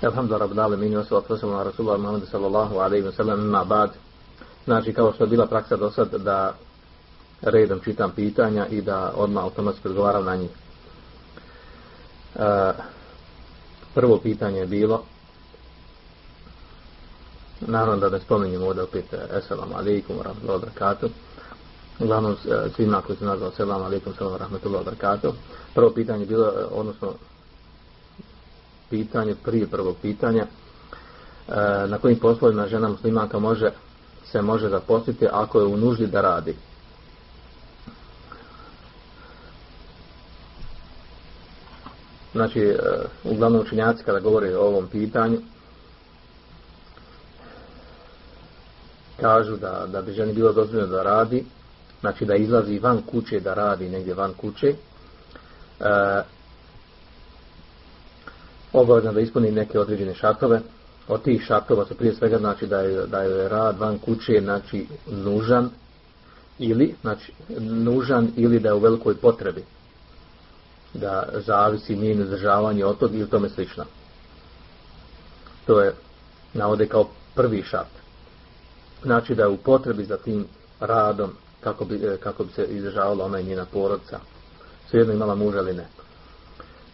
Alhamdulillah rabbil alamin wa salatu wassalamu ala rasulillah Muhammedu sallallahu alejhi ve sellem ima ba'd. Znači kao što je bila praksa do sad da redom čitam pitanja i da odmah automatski odgovaram na njih. E, prvo pitanje je bilo naravno da ne spominjem ovdje opet Assalamu alaikum wa rahmatullahi wa barakatuh uglavnom e, svima koji su nazvali Assalamu alaikum wa rahmatullahi wa barakatuh prvo pitanje je bilo, e, odnosno pitanje, prije prvog pitanja, e, na kojim poslovima žena muslimanka može, se može zaposliti ako je u nuždi da radi. Znači, e, uglavnom učinjaci kada govore o ovom pitanju, kažu da, da bi ženi bilo dozvoljeno da radi, znači da izlazi van kuće da radi negdje van kuće, obavezno da ispuni neke određene šartove. Od tih šartova se prije svega znači da je, da je rad van kuće znači nužan ili znači nužan ili da je u velikoj potrebi da zavisi njeno izdržavanje od tog ili tome slično. To je navode kao prvi šart. Znači da je u potrebi za tim radom kako bi, kako bi se izdržavala ona i njena porodca. Svejedno imala muža ili ne.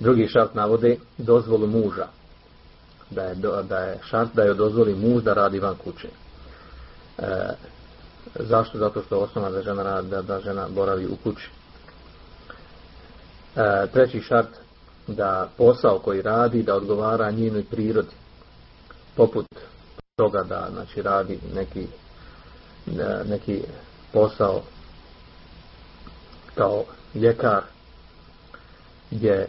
Drugi šart navode dozvolu muža. Da je, da je šart da je dozvoli muž da radi van kuće. E, zašto? Zato što je da žena, radi, da, da žena boravi u kući. E, treći šart da posao koji radi da odgovara njenoj prirodi. Poput toga da znači, radi neki, e, neki posao kao ljekar gdje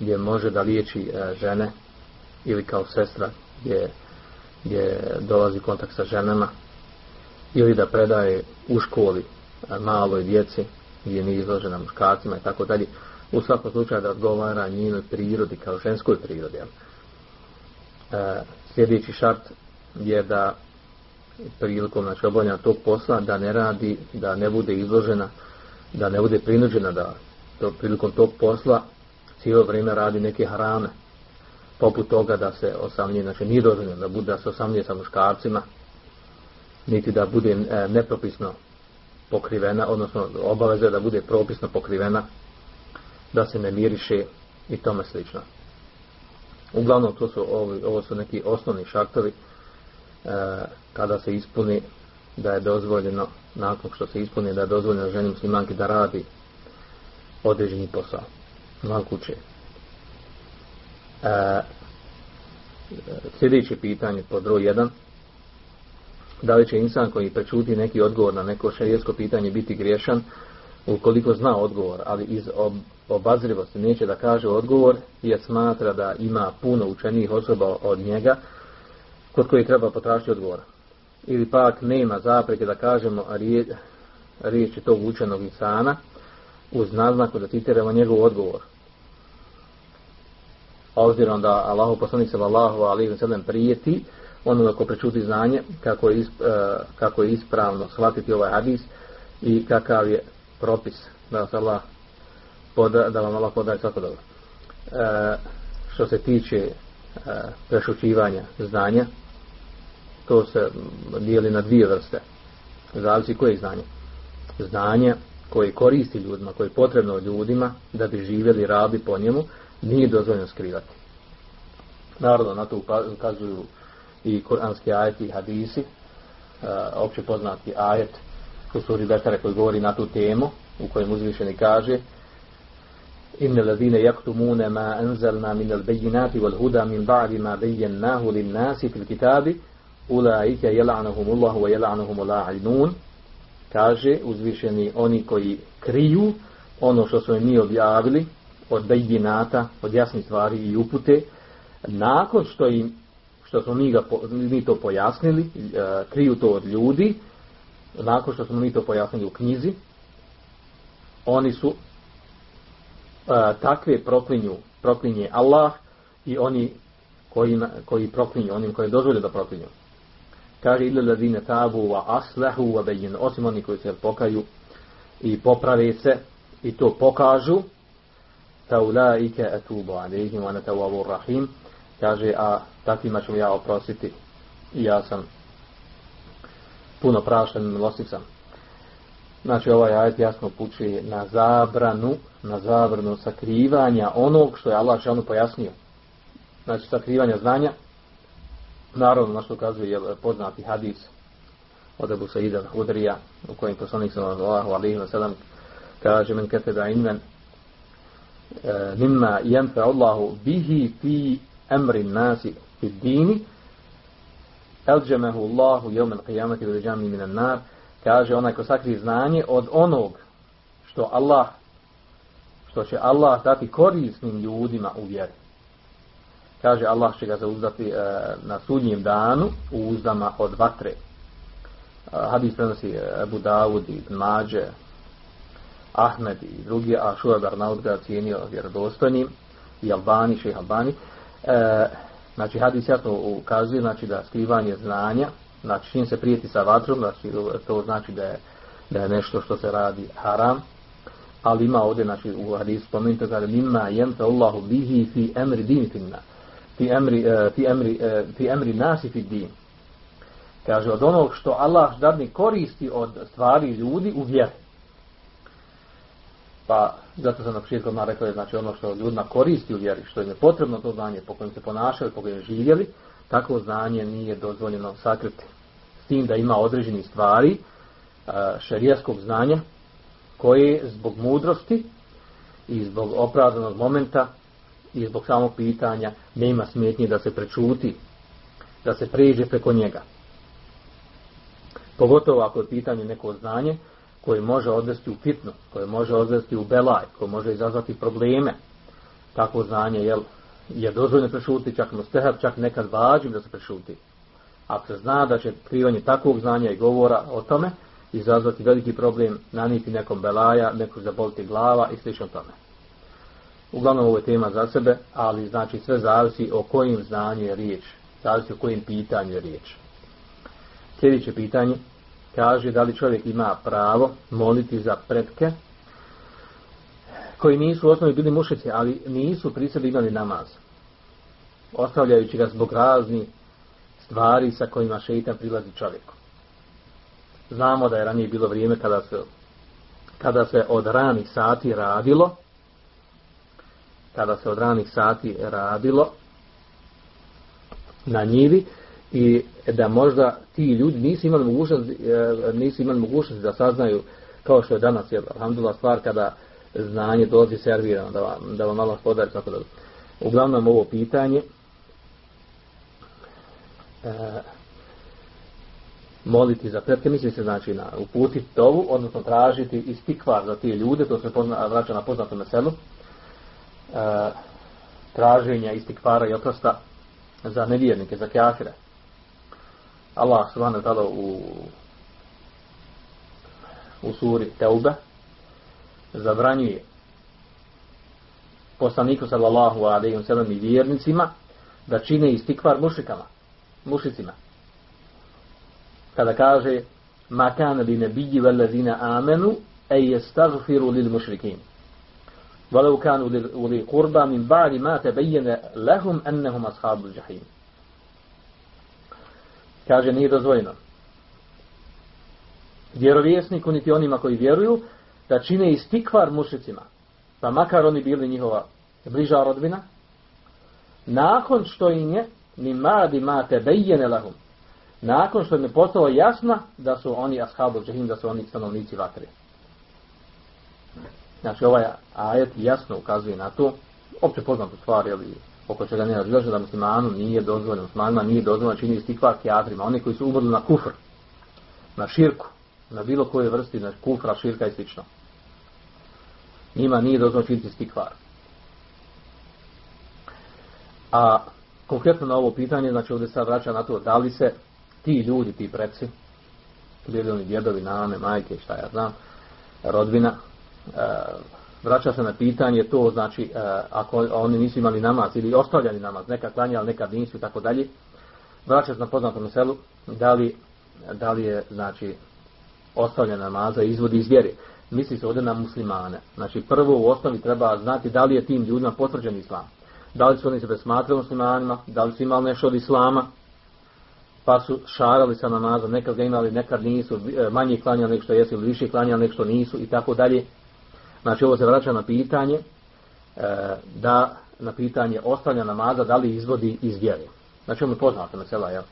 gdje može da liječi e, žene ili kao sestra gdje, gdje dolazi kontakt sa ženama ili da predaje u školi e, maloj djeci gdje nije izložena muškarcima i tako dalje. U svakom slučaju da odgovara njenoj prirodi kao ženskoj prirodi e, sljedeći šart je da prilikom znači obavljanja tog posla da ne radi, da ne bude izložena da ne bude prinuđena da to, prilikom tog posla cijelo vrijeme radi neke harame poput toga da se osamlje, znači nije dozvoljeno da bude da se osamlje sa muškarcima niti da bude e, nepropisno pokrivena, odnosno obaveza da bude propisno pokrivena da se ne miriše i tome slično. Uglavnom to su ovo, ovo su neki osnovni šartovi e, kada se ispuni da je dozvoljeno nakon što se ispuni da je dozvoljeno ženi muslimanki da radi određeni posao kuće. E, sljedeće pitanje pod broj 1. Da li će insan koji prečuti neki odgovor na neko šerijetsko pitanje biti griješan ukoliko zna odgovor, ali iz ob, obazrivosti neće da kaže odgovor jer smatra da ima puno učenijih osoba od njega kod koji treba potražiti odgovor. Ili pak nema zapreke da kažemo riječi tog učenog insana uz naznaku da citiramo njegov odgovor. Obzirom da Allahu poslanik sallallahu alejhi ve sellem prijeti onoga ko prečuti znanje kako je, uh, kako je ispravno shvatiti ovaj hadis i kakav je propis da vas Allah poda, da vam Allah podaje svako dobro. E, što se tiče e, prešućivanja znanja, to se dijeli na dvije vrste. Zavisi koje znanje. Znanje koje koristi ljudima, koje je potrebno ljudima da bi živjeli rabi po njemu, nije dozvoljeno skrivati. Naravno, na to ukazuju i kuranski ajeti i hadisi, uh, opće poznati ajet u suri Betare koji govori na tu temu, u kojem uzvišeni kaže Inne ladine jaktumune ma enzelna min al bejinati wal huda min ba'di ma bejennahu lin nasi fil kitabi ulaike jela'nahumullahu wa jela'nahumula'inun kaže uzvišeni oni koji kriju ono što smo mi objavili od bejinata, od jasnih stvari i upute, nakon što im što smo mi, ga, mi to pojasnili, e, kriju to od ljudi, nakon što smo mi to pojasnili u knjizi, oni su e, takve proklinju, proklinje Allah i oni koji, koji proklinju, onim koji dozvolju da proklinju. Kaže ila ladine tabu wa aslahu wa bayin osim oni koji se pokaju i poprave se i to pokažu fa ulaika atubu alejhim wa natawabu rahim kaže, a takvima ću ja oprostiti i ja sam puno prašen milostiv sam. Znači ovaj ajet jasno puči na zabranu, na zabranu sakrivanja onog što je Allah šanu pojasnio. Znači sakrivanja znanja, naravno na što ukazuje je poznati hadis od Ebu Saida Hudrija, u kojem poslanik sallallahu alaihi wa sallam kaže men da inven e, mimma jenfe Allahu bihi fi emri nasi fi dini elđemehu Allahu jevmen qiyamati u ređami minan nar kaže onaj ko sakri znanje od onog što Allah što će Allah dati korisnim ljudima u vjeri. Kaže Allah će ga zauzdati e, na sudnjem danu u uzdama od vatre. E, hadis prenosi Abu Dawud i Mađe, Ahmed i drugi, a Šuar Barnaud ga cijenio vjerodostojnim i Albani, šeha Albani. E, znači hadis jasno ukazuje znači, da skrivanje znanja Znači, čim se prijeti sa vatrom, znači, to znači da je, da je nešto što se radi haram, ali ima ovdje, znači, u hadisu spomenuto kada mimma jemta Allahu bihi fi emri din finna, fi emri, uh, fi emri, uh, fi emri nasi fi din. Kaže, od onog što Allah dadni koristi od stvari ljudi u vjeri. Pa, zato sam na početku odmah rekao, znači ono što ljudima koristi u vjeri, što im je potrebno to znanje, po kojem se ponašali, po kojem živjeli, takvo znanje nije dozvoljeno sakriti tim da ima određeni stvari šerijaskog znanja koje zbog mudrosti i zbog opravdanog momenta i zbog samog pitanja nema smetnje da se prečuti, da se pređe preko njega. Pogotovo ako je pitanje neko znanje koje može odvesti u fitnu, koje može odvesti u belaj, koje može izazvati probleme. Takvo znanje jel, je dozvoljno prešuti, čak mustehab, čak nekad vađim da se prešuti ako se zna da će otkrivanje takvog znanja i govora o tome izazvati veliki problem, naniti nekom belaja, nekom zaboliti glava i slično tome. Uglavnom ovo je tema za sebe, ali znači sve zavisi o kojim znanju je riječ, zavisi o kojim pitanju je riječ. Sljedeće pitanje kaže da li čovjek ima pravo moliti za pretke koji nisu u osnovi bili mušici, ali nisu pri sebi imali namaz. Ostavljajući ga zbog razni stvari sa kojima šeitan prilazi čovjeku. Znamo da je ranije bilo vrijeme kada se, kada se od ranih sati radilo, kada se od ranih sati radilo na njivi i da možda ti ljudi nisu imali mogućnost, e, nisu imali mogućnost da saznaju kao što je danas, je alhamdulillah stvar kada znanje dolazi servirano, da vam, da vam malo podari, tako da. Uglavnom ovo pitanje, e, moliti za pretke, misli se znači na uputiti tovu, odnosno tražiti istikvar za te ljude, to se pozna, vraća na poznatom meselu, traženja istikvara i oprosta za nevjernike, za kafire. Allah subhanahu wa ta'ala u u suri Teube zabranjuje poslaniku sallallahu alaihi sallam i vjernicima da čine istikvar mušikama mušicima. Kada kaže ma kana li nabiyyi wal ladina amanu ay yastaghfiru lil mushrikin. Walau kanu li qurba min ba'di ma tabayyana lahum annahum ashabul jahim. Kaže nije dozvoljeno. Vjerovjesniku niti onima koji vjeruju da čine istikvar mušicima, pa makar oni bili njihova bliža rodbina, nakon što im je ni madi ma bejene lahum. Nakon što im je postalo jasno da su oni ashabu džahim, da su oni stanovnici vatre. Znači ovaj ajet jasno ukazuje na to, opće poznatu stvar, ali oko čega ne razlaže da muslimanu nije dozvoljeno, muslimanima nije dozvoljeno čini istikvar kijatrima, oni koji su umrli na kufr, na širku, na bilo koje vrsti, na kufra, širka i slično. Njima nije dozvoljeno činiti istikvar. A konkretno na ovo pitanje, znači ovdje sad vraća na to da li se ti ljudi, ti preci, oni djedovi, nane, majke, šta ja znam, rodbina, vraća se na pitanje to, znači, e, ako oni nisu imali namaz ili ostavljali namaz, nekad klanjali, nekad nisu i tako dalje, vraća se na poznatom selu, da li, da li je, znači, ostavljena namaza izvodi iz vjeri. Misli se ovdje na muslimane. Znači, prvo u osnovi treba znati da li je tim ljudima potvrđen islam da li su oni se smatrali muslimanima, da li su imali nešto od islama, pa su šarali sa namazom, nekad ga imali, nekad nisu, e, manje klanja nego što jesu ili više klanja nego što nisu i tako dalje. Znači ovo se vraća na pitanje e, da na pitanje ostavljanja namaza da li izvodi iz vjere. Znači ovo je poznato mesela, jel?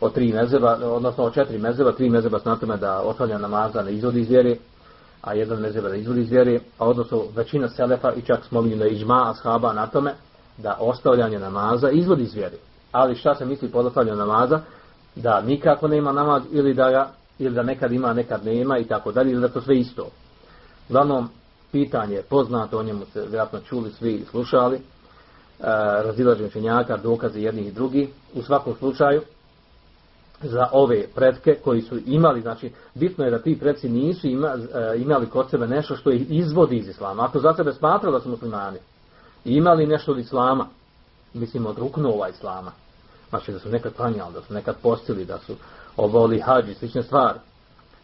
O tri mezeba, odnosno o četiri mezeba, tri mezeba smatrame da ostavljanja namaza ne izvodi iz vjere, a jedan mezeba da izvodi iz vjere, a odnosno većina selefa i čak smo da iđma ashaba na tome da ostavljanje namaza izvodi iz vjere. Ali šta se misli pod ostavljanjem namaza? Da nikako nema namaz ili da ga ili da nekad ima, nekad nema i tako dalje, ili da to sve isto. Uglavnom, pitanje je poznato, o njemu se vjerojatno čuli svi i slušali, e, razilaženje dokaze jednih i drugih. U svakom slučaju, za ove pretke koji su imali, znači bitno je da ti predci nisu ima, e, imali kod sebe nešto što ih izvodi iz islama. Ako za sebe smatrali da su muslimani, imali nešto od islama, mislim od ruknova islama, znači da su nekad klanjali, da su nekad postili, da su obavili hađi, slične stvari,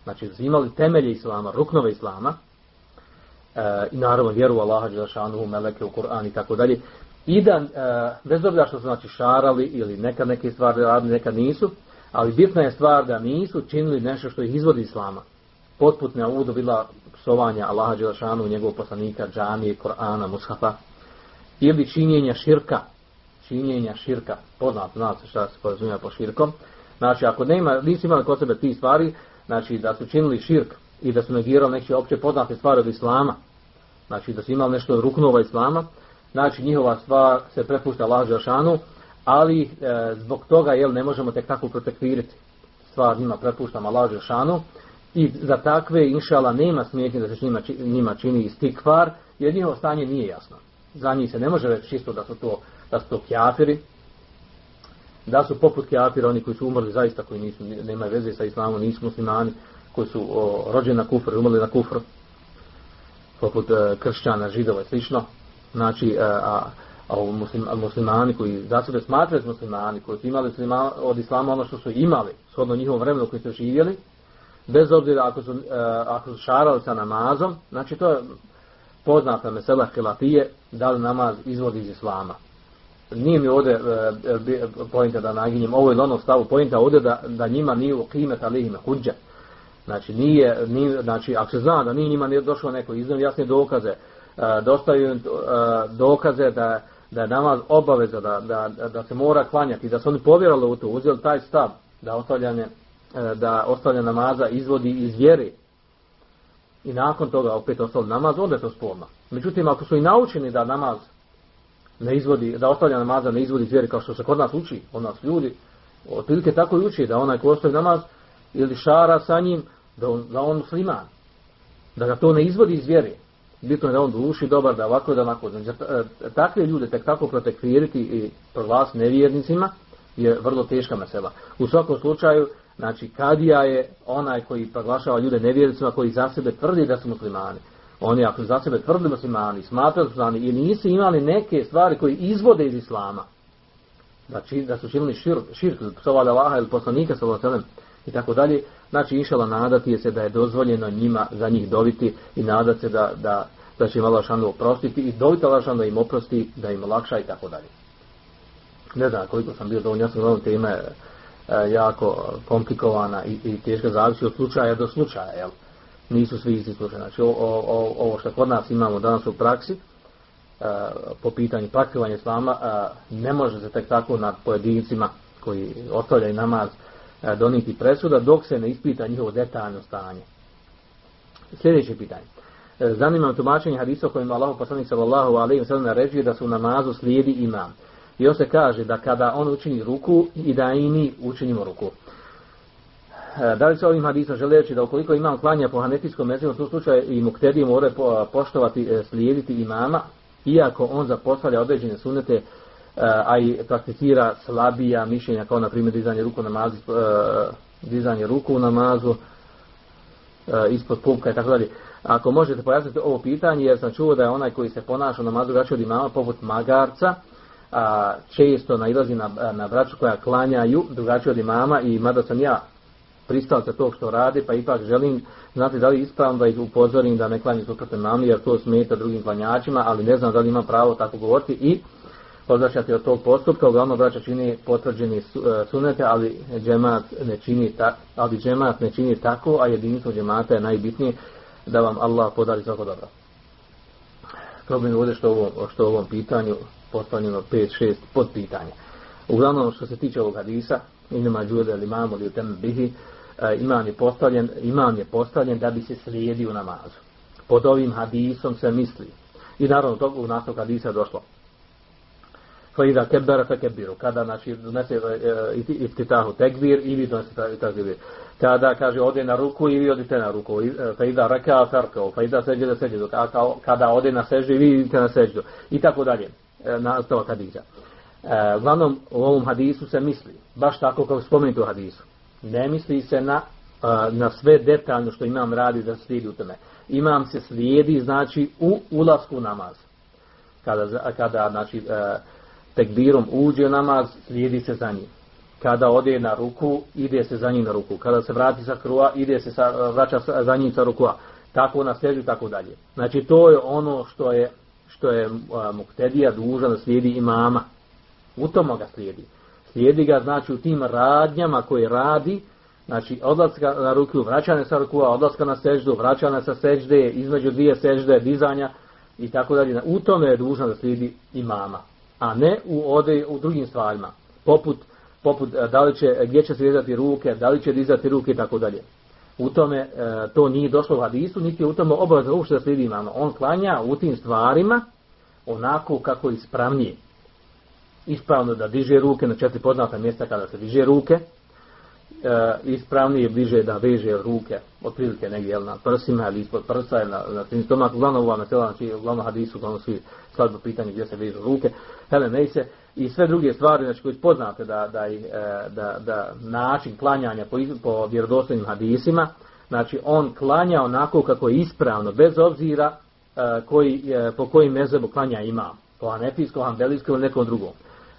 znači da su imali temelje islama, ruknove islama, i naravno vjeru Allaha Đelešanu, Meleke u Kur'an i tako dalje, i da, e, bez obzira što su znači šarali ili nekad neke stvari radili, nekad nisu, ali bitna je stvar da nisu činili nešto što ih izvodi islama. Potputna uvodu bila psovanja Allaha Đelešanu, njegovog poslanika, džamije, Korana, Mushafa, ili činjenja širka, činjenja širka, poznat, zna se šta se porazumija po širkom, znači ako nema, nisu imali kod sebe ti stvari, znači da su činili širk i da su negirali neke opće poznate stvari od Islama, znači da su imali nešto ruknova Islama, znači njihova stvar se prepušta Allah Đelešanu, ali e, zbog toga jel ne možemo tek tako protekvirati stvar njima prepuštamo Allah Žešanu i za takve inšala nema smetnje da se njima, njima čini istikvar jer njihovo stanje nije jasno. Za njih se ne može reći čisto da su to da su to kjafiri. Da su poput kjafira oni koji su umrli zaista koji nisu, nemaju veze sa islamom nisu muslimani koji su o, rođeni na kufru umrli na kufru poput e, kršćana, židova i slično znači e, a, a muslim, muslimani koji za sebe smatraju muslimani, koji su imali od islama ono što su imali, shodno njihovom vremenu koji su živjeli, bez obzira ako su, uh, ako su šarali sa namazom, znači to je poznata mesela hilafije, da li namaz izvodi iz islama. Nije mi ovdje pojenta da naginjem ovo ili ono stavu, pojenta ovdje da, da njima nije u kimet alihime huđa. Znači, nije, nije, znači, ako se zna da nije njima nije došlo neko iznam jasne dokaze, uh, dostaju uh, dokaze da da je namaz obaveza da, da, da se mora klanjati, da su oni povjerali u to, uzeli taj stav da ostavljanje e, da ostavljanje namaza izvodi iz vjere i nakon toga opet ostavljanje namaz, onda je to sporno. Međutim, ako su i naučeni da namaz ne izvodi, da ostavljanje namaza ne izvodi iz vjere kao što se kod nas uči, od nas ljudi, otprilike tako i uči da onaj ko ostavi namaz ili šara sa njim, da on, da on musliman, da ga to ne izvodi iz vjere bitno je da on duši dobar, da ovako da onako. Znači, e, takve ljude tek tako protekviriti i proglas nevjernicima je vrlo teška mesela. U svakom slučaju, znači kadija je onaj koji proglašava ljude nevjernicima koji za sebe tvrdi da su muslimani. Oni ako za sebe tvrdi muslimani, smatraju muslimani i nisu imali neke stvari koji izvode iz islama, znači da su činili širk, širk psovali Allaha ili poslanika sallallahu i tako dalje, znači išala nadati je se da je dozvoljeno njima za njih dobiti i nadati se da, da, da će im Allah šanu oprostiti i dobiti Allah šanu da im oprosti, da im lakša i tako dalje. Ne znam koliko sam bio dovoljno, ja sam gledam tema je e, jako komplikovana i, i teška zavisi od slučaja do slučaja, jel? Nisu svi isti slučaje. Znači o, o, ovo što kod nas imamo danas u praksi, e, po pitanju praktivanja islama, e, ne može se tek tako nad pojedincima koji ostavljaju namaz doniti presuda dok se ne ispita njihovo detaljno stanje. Sljedeće pitanje. E, zanima tumačenje hadisa kojim Allah poslanik sallallahu alejhi ve naređuje da su u namazu slijedi imam. I on se kaže da kada on učini ruku i da i mi učinimo ruku. E, da li se ovim hadisom žele reći da ukoliko imam klanja po hanetijskom mezivu, u tom slučaju i muktedi more poštovati, e, slijediti imama, iako on zapostavlja određene sunete, a i prakticira slabija mišljenja, kao na primjer dizanje ruku namazu, dizanje ruku u namazu, ispod pupka i tako dalje. Ako možete pojasniti ovo pitanje, jer sam čuo da je onaj koji se ponaša na mazu drugačije od imama, poput magarca, a, često nailazi na, na braću koja klanjaju drugačije od imama i mada sam ja pristao se tog što radi, pa ipak želim znati da li ispravno da ih upozorim da ne klanju suprotno nami, jer to smeta drugim klanjačima, ali ne znam da li ima pravo tako govoriti i odvraćati od tog postupka, uglavnom braća čini potvrđeni e, sunete, ali džemat ne čini ta, ali džemat ne čini tako, a jedinstvo džemata je najbitnije da vam Allah podari svako dobro. Problem je ovdje što ovo, što ovom pitanju postavljeno 5-6 pod pitanja. Uglavnom što se tiče ovog hadisa, inama džude ili imamo ili tem bihi, e, imam je postavljen, imam je postavljen da bi se slijedio namazu. Pod ovim hadisom se misli. I naravno tog u nastavku hadisa došlo kebara fa kebiru. Kada znači donese e, iftitahu tekbir i vi donese tekbir. Kada kaže ode na ruku i vi odite na ruku. Fa iza raka farka, fa iza seđe seđe. Kada ode na seždu i vi idete na seždu. I tako dalje. E, na to hadisa. E, uglavnom u ovom hadisu se misli baš tako kao spomenuti u hadisu. Ne misli se na na sve detaljno što imam radi da slijedi u tome. Imam se slijedi znači u ulasku namaz. Kada, kada znači, tekbirom uđe u namaz, slijedi se za njim. Kada ode na ruku, ide se za njim na ruku. Kada se vrati sa krua, ide se sa, vraća za njim sa rukua. Tako na stežu tako dalje. Znači to je ono što je što je muktedija dužan da slijedi imama. U tomu ga slijedi. Slijedi ga znači u tim radnjama koje radi, znači odlaska na ruku, vraćanje sa rukua, odlaska na seždu, vraćanje sa sežde, između dvije sežde, dizanja i tako dalje. U tome je dužan da slijedi imama a ne u ode u drugim stvarima poput poput e, da li će gdje će se dizati ruke da li će dizati ruke i tako dalje. U tome e, to nije došlo u hadisu niti je u tome obavezno uopšte da slijedi imamo. On klanja u tim stvarima onako kako ispravnije. Ispravno da diže ruke na četiri poznata mjesta kada se diže ruke e, ispravnije bliže da veže ruke otprilike negdje jel, na prsima ili ispod prsa ili na, na stomak uglavnom ova znači uglavnom hadisu uglavnom svi sladno pitanje gdje se vežu ruke hele se. I sve druge stvari znači koji poznate da, da, e, da, da način klanjanja po, po vjerodostojnim hadisima znači on klanja onako kako je ispravno bez obzira e, koji, e, po kojim mezebu klanja ima po anefijskom, ambelijskom ili nekom drugom.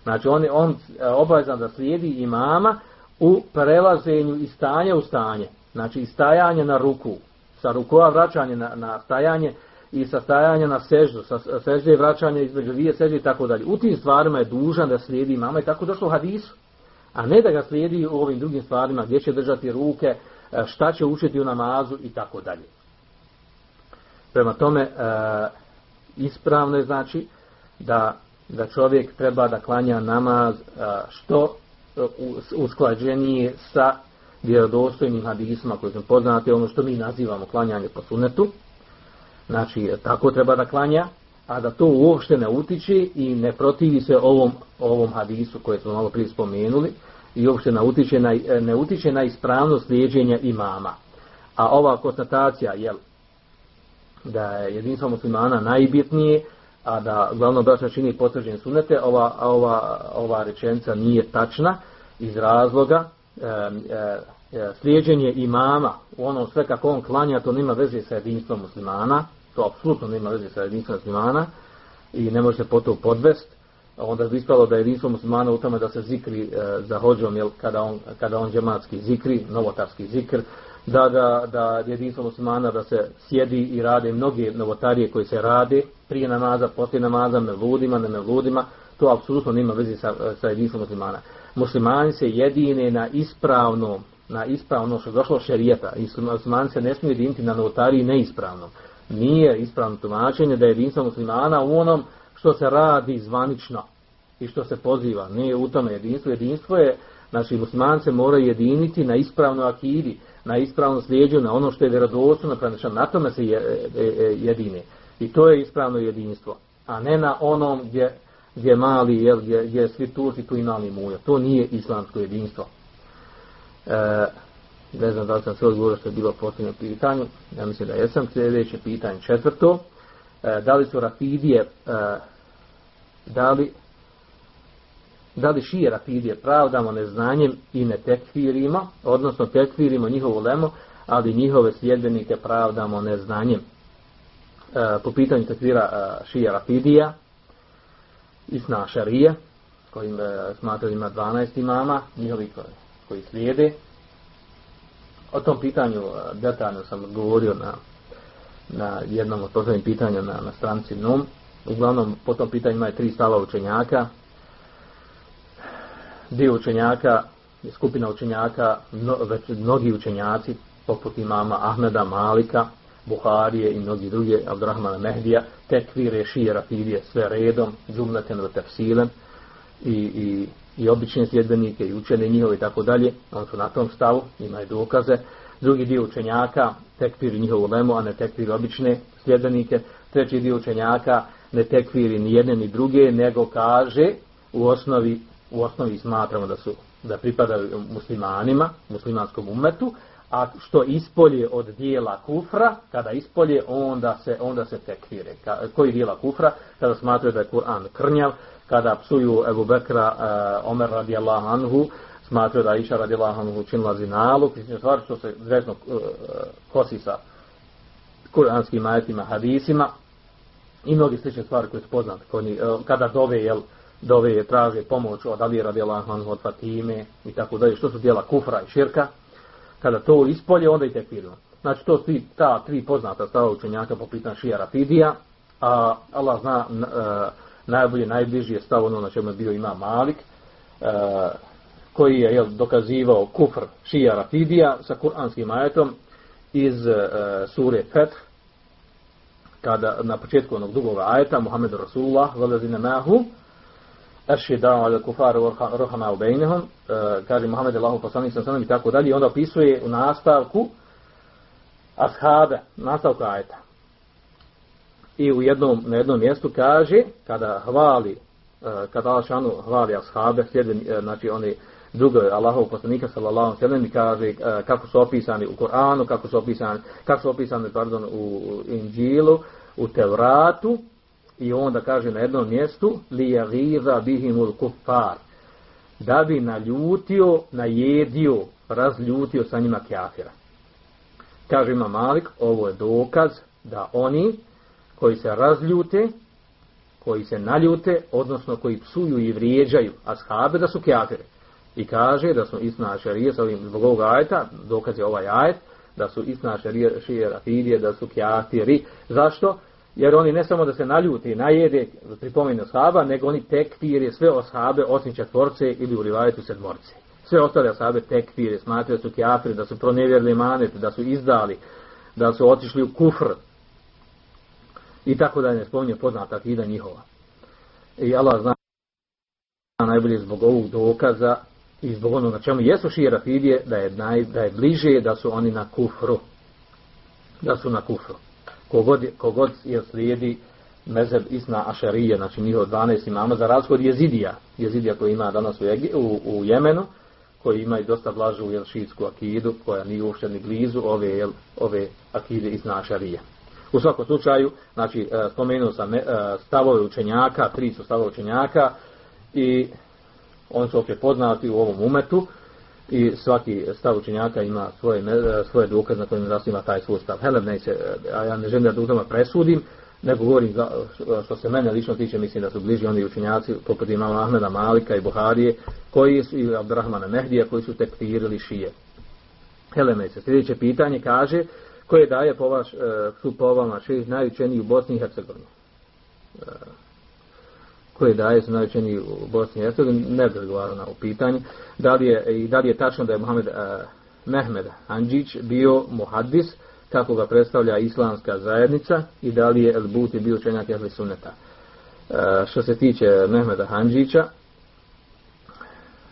Znači on, on obavezan da slijedi imama u prelazenju iz stanja u stanje. Znači stajanje na ruku, sa rukova vraćanje na, na stajanje i sa stajanja na seždu, sa sežde vraćanje između dvije sežde i tako dalje. U tim stvarima je dužan da slijedi mama i tako došlo u hadisu. A ne da ga slijedi u ovim drugim stvarima gdje će držati ruke, e, šta će učiti u namazu i tako dalje. Prema tome, e, ispravno je znači da, da čovjek treba da klanja namaz e, što usklađenije sa vjerodostojnim hadisima koji smo poznati, ono što mi nazivamo klanjanje po sunetu. Znači, tako treba da klanja, a da to uopšte ne utiče i ne protivi se ovom, ovom hadisu koje smo malo prije spomenuli i uopšte ne utiče na, ne utiče na ispravnost lijeđenja imama. A ova konstatacija, jel, da je jedinstvo muslimana najbitnije, a da glavno braća čini potvrđen sunete, ova, ova, ova rečenica nije tačna iz razloga e, e, slijeđenje imama u onom sve kako on klanja, to nema veze sa jedinstvom muslimana, to apsolutno nema veze sa jedinstvom muslimana i ne može se po to podvest, onda bi ispalo da je jedinstvo muslimana u tome da se zikri e, za hođom, jel, kada on, kada on džematski zikri, novotarski zikr, da, da, da jedinstvo muslimana da se sjedi i rade mnoge novotarije koje se rade prije namaza, poslije namaza, me ludima, ne me ludima, to apsolutno nema veze sa, sa jedinstvom muslimana. Muslimani se jedine na ispravno, na ispravno što je došlo šerijeta. Muslimani se ne smiju jediniti na novotariji neispravno. Nije ispravno tumačenje da je jedinstvo muslimana u onom što se radi zvanično i što se poziva. Nije u tome jedinstvo. Jedinstvo je, znači muslimani se moraju jediniti na ispravno akidi, na ispravno slijedju, na ono što je vjerodostojno prenešeno. Na tome se jedine. I to je ispravno jedinstvo. A ne na onom gdje gdje mali, jel, gdje, gdje svi Turci, tu i mali muja. To nije islamsko jedinstvo. E, ne znam da li sam sve odgovorio što je bilo posljednje pitanje. Ja mislim da jesam. Sljedeće pitanje četvrto. E, da li su rapidije, e, da li da li šije rapidije pravdamo neznanjem i ne tekfirimo, odnosno tekfirimo njihovu lemu, ali njihove sljedbenike pravdamo neznanjem. E, po pitanju tekfira e, šije rapidija, isna šarija, kojim e, smatraju ima 12 imama, njihovi koji, koji slijede. O tom pitanju e, detaljno sam govorio na, na jednom od poslednjih pitanja na, na stranci NUM. Uglavnom, po tom pitanju ima tri stava učenjaka. Dio učenjaka, skupina učenjaka, već mnogi učenjaci, poput imama Ahmeda, Malika, Buharije i mnogi drugi, Abdurrahmana Mehdija, tekvire, šije, rafidije, sve redom, džumleten, tefsilen i, i, i obične sljedbenike i učene njihove i tako dalje, oni su na tom stavu, imaju dokaze. Drugi dio učenjaka, tekviri njihovu lemu, a ne tekviri obične sljedbenike. Treći dio učenjaka, ne tekviri ni jedne ni druge, nego kaže u osnovi, u osnovi smatramo da su da pripadaju muslimanima, muslimanskom umetu, a što ispolje od dijela kufra, kada ispolje, onda se, onda se tekvire. Koji dijela kufra? Kada smatraju da je Kur'an krnjav, kada psuju Ebu Bekra, uh, Omer radijallahu anhu, smatraju da Iša radijallahu anhu učinila zinalu, stvari što se direktno uh, kosi sa kuranskim ajetima, hadisima i mnogi slične stvari koje su poznate. Uh, kada dove, jel, dove je traže pomoć od Ali radijallahu anhu, od Fatime i tako dalje, što su dijela kufra i širka, kada to ispolje, onda i tekfirno. Znači, to su ta tri poznata stava učenjaka po pitanju šija rapidija, a Allah zna uh, najbolje, najbliži stav ono na čemu je bio ima Malik, uh, koji je jel, dokazivao kufr šija rapidija sa kuranskim ajetom iz uh, sure Feth, kada na početku onog dugog ajeta, Muhammed Rasulullah, velazine mahu, Ešidao al kufaru rohama u bejnehom, kaže Muhammed Allahu poslanik sam sanem i tako dalje, i onda opisuje u nastavku ashabe, nastavku ajeta. I u jednom, na jednom mjestu kaže, kada hvali, e, kada Alšanu hvali ashabe, slijedi, e, znači oni drugo Allahov poslanika sallallahu alejhi ve kaže e, kako su opisani u Kur'anu, kako su opisani, kako su opisani pardon u Injilu, u Tevratu i onda kaže na jednom mjestu li yagiza bihimul kuffar da bi naljutio, najedio, razljutio sa njima kafira. Kaže ima Malik, ovo je dokaz da oni koji se razljute, koji se naljute, odnosno koji psuju i vrijeđaju ashabe, da su kafiri. I kaže da su isna šarije, sa ovim zbog ovog ajeta, dokaz je ovaj ajet, da su isna šarije, šije da su kafiri. Zašto? Jer oni ne samo da se naljuti, najede, pripomenu sahaba, nego oni tekfire sve osabe osim četvorce ili u sedmorce. Sve ostale osabe tekfire, smatraju da su kjafiri, da su pronevjerili manet, da su izdali, da su otišli u kufr. I tako da ne spominje poznata akida njihova. I Allah zna najbolje zbog ovog dokaza i zbog onog na čemu jesu šije rafidije, da je, naj, da je bliže da su oni na kufru. Da su na kufru kogod, kogod je slijedi mezeb Isna Ašarije, znači njihov 12 imama, za razhod jezidija, jezidija koji ima danas u, Egi, u, u Jemenu, koji ima i dosta blažu jel, šiitsku akidu, koja nije uopšte ni blizu ove, jel, ove akide Isna Ašarije. U svakom slučaju, znači, e, spomenuo sam e, stavove učenjaka, tri su stavove učenjaka i oni su opće poznati u ovom umetu, i svaki stav učenjaka ima svoje, svoje dokaz na kojim zasniva taj svoj stav. Hele, ne se, a ja ne želim da tome presudim, nego govorim za, što se mene lično tiče, mislim da su bliži oni učenjaci, poput imama Ahmeda Malika i Buharije, koji su, i Abdurrahmana Mehdija, koji su tekfirili šije. Hele, ne se, sljedeće pitanje kaže, koje daje po vaš, e, su po vama najučeniji u Bosni i Hercegovini? Koje daje su najvećeni u Bosni i Hercegovini, ne bi odgovarao na pitanje. Da li je, i da li je tačno da je Mohamed uh, Mehmed Anđić bio muhaddis, kako ga predstavlja islamska zajednica i da li je El Buti bio učenjak Ehli Sunneta. Uh, što se tiče Mehmeda Hanđića,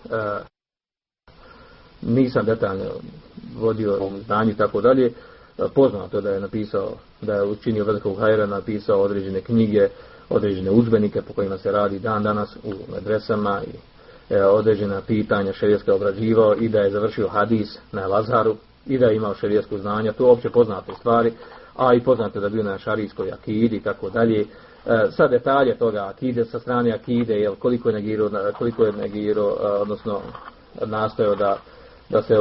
uh, nisam detaljno vodio ovom znanju i tako dalje. Poznato da je napisao, da je učinio velikog hajra, napisao određene knjige, određene uzbenike po kojima se radi dan danas u medresama i e, određena pitanja šerijetske obrađivao i da je završio hadis na Lazaru i da je imao šerijetsko znanje, to je opće poznate stvari, a i poznate da je bio na šarijskoj akidi i tako dalje. E, sa detalje toga akide, sa strane akide, jel, koliko je negirao, koliko je negirao, e, odnosno nastojao da da se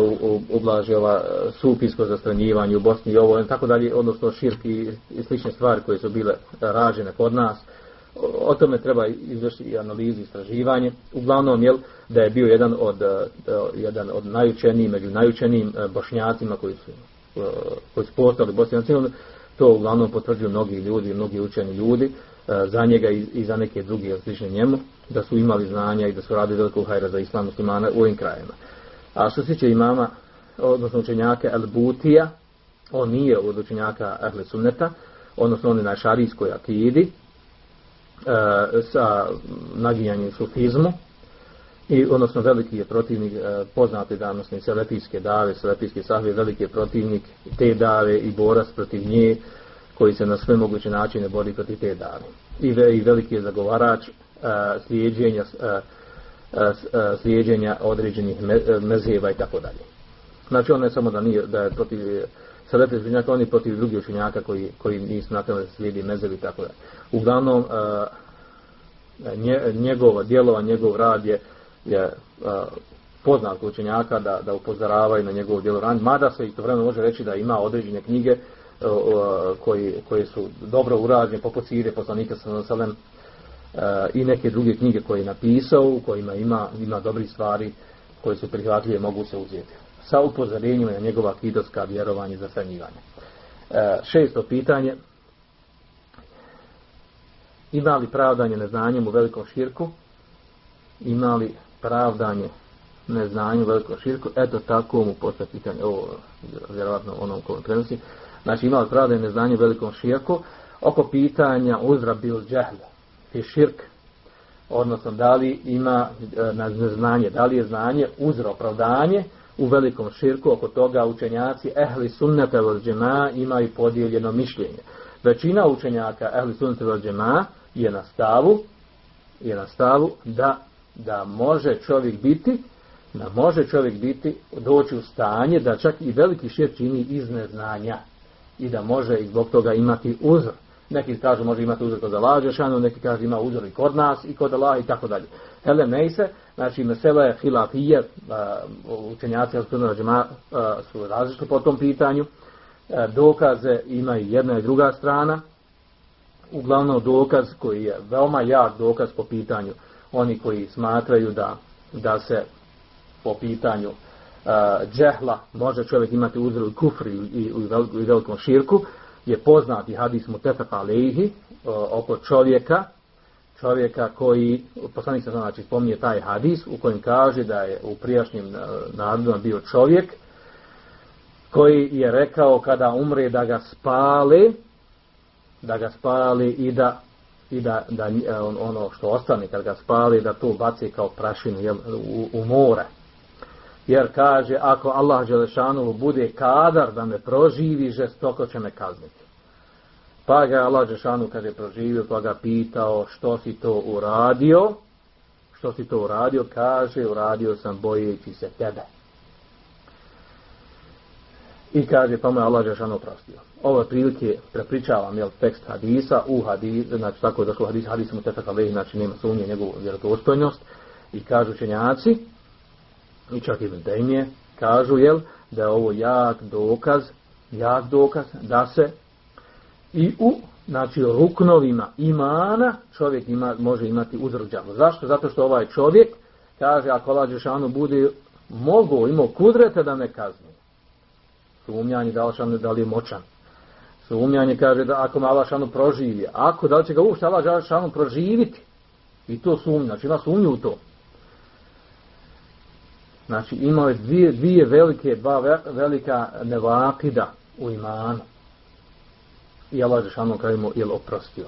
ublaži ova e, sufijsko zastranjivanje u Bosni i ovo, tako dalje, odnosno širki i, slične stvari koje su bile rađene kod nas. O, tome treba izvršiti analizu istraživanje. Uglavnom, jel, da je bio jedan od, e, jedan od najučenijih, među najučenijim e, bošnjacima koji su, koji su postali Bosni to uglavnom potvrđuju mnogi ljudi, mnogi učeni ljudi, za njega i za neke druge slične njemu. da su imali znanja i da su radili velikog hajra za islam muslimana u ovim krajima. A što se tiče imama, odnosno učenjaka El Butija, on nije od učenjaka Ahle Sunneta, odnosno on je na šarijskoj akidi, e, sa nagijanjem sufizmu, i odnosno veliki je protivnik e, poznate danosne selefijske dave, selefijske sahve, veliki je protivnik te dave i borac protiv nje koji se na sve moguće načine bori protiv te dave. I, ve, i veliki je zagovarač e, slijedženja, a, a, slijedženja određenih me, mezeva i tako dalje. Znači on ne samo da nije da je protiv selefijskih učenjaka, on je protiv drugih učenjaka koji, koji nisu napravili da slijedi mezevi i tako dalje. Uglavnom a, njegovo djelova, njegov rad je je poznat učenjaka da, da upozoravaju na njegovo djelovanje, mada se istovremeno može reći da ima određene knjige koji, koje su dobro urađene, poput Sire, poslanika sa Salem, i neke druge knjige koje je napisao, u kojima ima, ima dobri stvari koje su prihvatljive mogu se uzeti. Sa upozorenjima na njegova kidovska vjerovanje za sanjivanje. Šesto pitanje. Ima li pravdanje neznanjem u velikom širku? Ima li pravdanje neznanju veliko širku, eto tako mu postoje pitanje, ovo vjerovatno onom ko prenosi, znači imali pravdanje neznanju velikom širku, oko pitanja uzra bil džehl i širk, odnosno da li ima e, na neznanje, da li je znanje uzra opravdanje u velikom širku, oko toga učenjaci ehli sunnete vel džema imaju podijeljeno mišljenje. Većina učenjaka ehli sunnete vel džema je na stavu, je na stavu da da može čovjek biti da može čovjek biti doći u stanje da čak i veliki šir čini iz neznanja i da može i zbog toga imati uzor. Neki kažu može imati uzor kod Allah Žešanu, neki kažu ima uzor i kod nas i kod Allah i tako dalje. Hele Mejse, znači mesela je hilafije, učenjaci su različiti po tom pitanju, dokaze imaju jedna i druga strana, uglavnom dokaz koji je veoma jak dokaz po pitanju oni koji smatraju da, da se po pitanju džehla može čovjek imati uzor u kufri i, i, u velikom širku, je poznati hadis mu tefek alehi uh, oko čovjeka, čovjeka koji, poslanik se znači spominje taj hadis u kojem kaže da je u prijašnjim uh, narodima bio čovjek koji je rekao kada umre da ga spale, da ga spali i da i da, da e, on, ono što ostane kad ga spali da to baci kao prašinu u, u more jer kaže ako Allah Želešanu bude kadar da me proživi žestoko će me kazniti. Pa ga Allah Želešanu kad je proživio pa ga pitao što si to uradio? Što si to uradio? Kaže uradio sam bojeći se tebe. I kaže pa mu je Allah Žešan oprostio. Ovo je prilike prepričavam jel, tekst hadisa u hadis, znači tako je došlo hadis, hadis mu tefek znači nema sumnje njegovu vjerotovstojnost i kažu učenjaci i čak i Vendemije kažu jel, da je ovo jak dokaz jak dokaz da se i u znači ruknovima imana čovjek ima, može imati uzrđavo. Zašto? Zato što ovaj čovjek kaže ako Allah Žešanu bude mogo, imao kudrete da me kazni sumnjanje da Alšanu da li je moćan. Sumnjanje kaže da ako Allah šanu proživi, ako da li će ga uopšte Allah proživiti, i to sumnja, znači ima sumnju u to. Znači imao je dvije, dvije velike, dva velika nevakida u imanu. I Allah šanu kaže mu, je oprostio.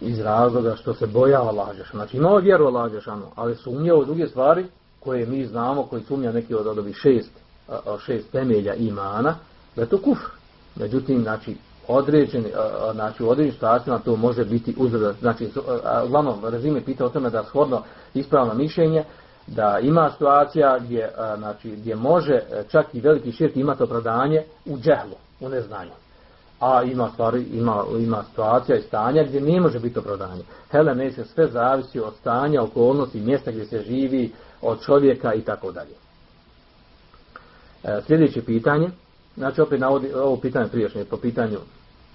Iz razloga što se bojao Allah šanu. Znači imao je vjeru Allah šanu, ali sumnjao u druge stvari koje mi znamo, koji sumnja neki od ovih šest šest temelja imana, da je to kufr. Međutim, znači, određen, znači, u određenim situacijama to može biti uzreda. Znači, uglavnom, razime pita o tome da shodno ispravno mišljenje, da ima situacija gdje, znači, gdje može e, čak i veliki širk imati opravdanje u džehlu, u neznanju. A ima, stvari, ima, ima situacija i stanja gdje ne može biti opravdanje. Hele, ne se sve zavisi od stanja, okolnosti, mjesta gdje se živi, od čovjeka i tako dalje. E, sljedeće pitanje, znači opet navodi ovo pitanje prijašnje, po pitanju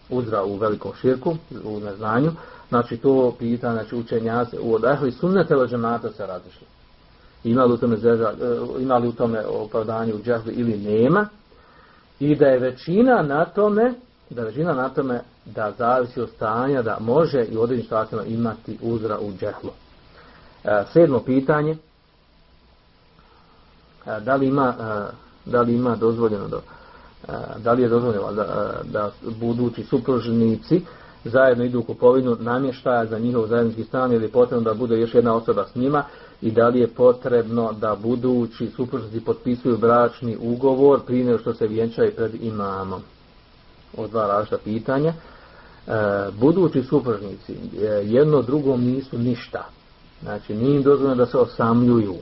uzra u velikom širku, u neznanju, znači to pitanje, znači učenjaci, u odahli sunnete džemata se razišli. Ima li u tome, zeza, e, ima li u tome opravdanje u džahli ili nema, i da je većina na tome, da je većina na tome da zavisi od stanja, da može i u određenim situacijama imati uzra u džahlu. sedmo pitanje, da li ima, da li ima dozvoljeno do, da li je dozvoljeno da, da budući supružnici zajedno idu u kupovinu namještaja za njihov zajednički stan ili potrebno da bude još jedna osoba s njima i da li je potrebno da budući supružnici potpisuju bračni ugovor prije nego što se vjenčaju pred imamom. Od dva različita pitanja. E, budući supružnici e, jedno drugom nisu ništa. Znači nije im dozvoljeno da se osamljuju,